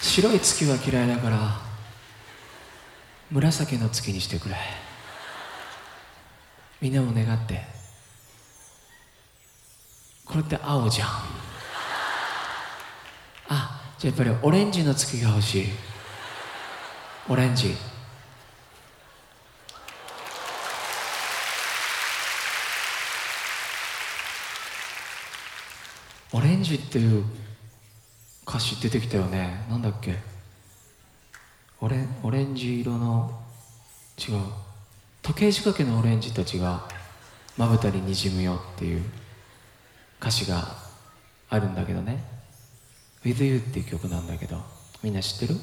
白い月は嫌いだから紫の月にしてくれ。みんなも願って。これって青じゃん。あじゃあやっぱりオレンジの月が欲しい。オレンジ。オレンジっていう歌詞出てきたよね。なんだっけ？オレオレンジ色の違う。時計仕掛けのオレンジたちがまぶたににじむよっていう歌詞があるんだけどね「With You」っていう曲なんだけど。みんな知ってる？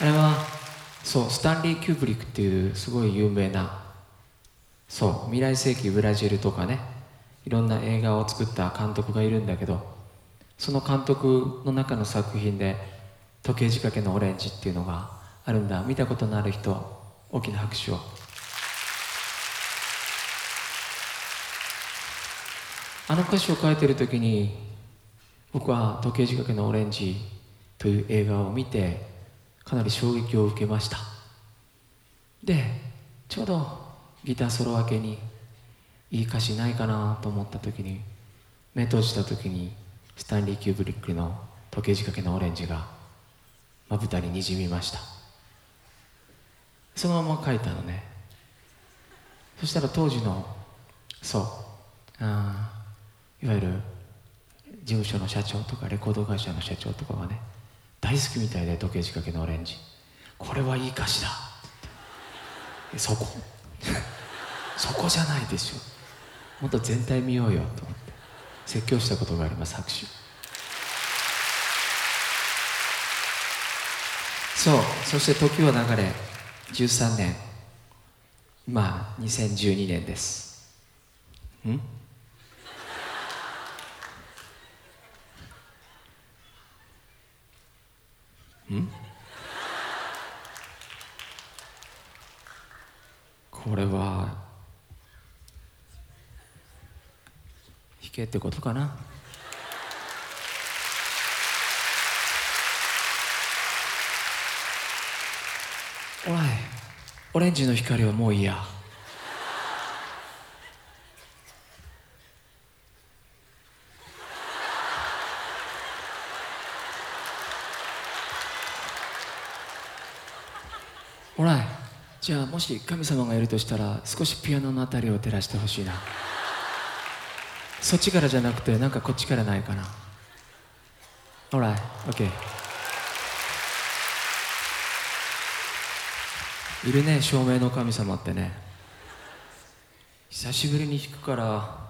あれはそうスタンリー・キューブリックっていうすごい有名なそう未来世紀ブラジルとかね。いろんな映画を作った監督がいるんだけどその監督の中の作品で「時計仕掛けのオレンジ」っていうのがあるんだ。見たことのある人大きな拍手を。あの歌詞を書いてる時に僕は「時計仕掛けのオレンジ」という映画を見てかなり衝撃を受けました。でちょうどギターソロ明けにいい歌詞ないかなと思った時に目閉じた時にスタンリー・キューブリックの「時計仕掛けのオレンジ」がまぶたににじみました。そのまま書いたのね。そしたら当時のそうあいわゆる事務所の社長とかレコード会社の社長とかがね大好きみたいで時計仕掛けのオレンジ。これはいい歌詞だ。そこ。そこじゃないでしょ。もっと全体見ようよと思って説教したことがあります拍手。そうそして時は流れ13年。まあ2012年です。ん？ん？これはけってことかな。おいオレンジの光はもういいや。おらいじゃあもし神様がいるとしたら少しピアノのあたりを照らしてほしいな。そっちからじゃなくてなんかこっちからないかな。Alright, OK いるね照明の神様ってね。久しぶりに弾くから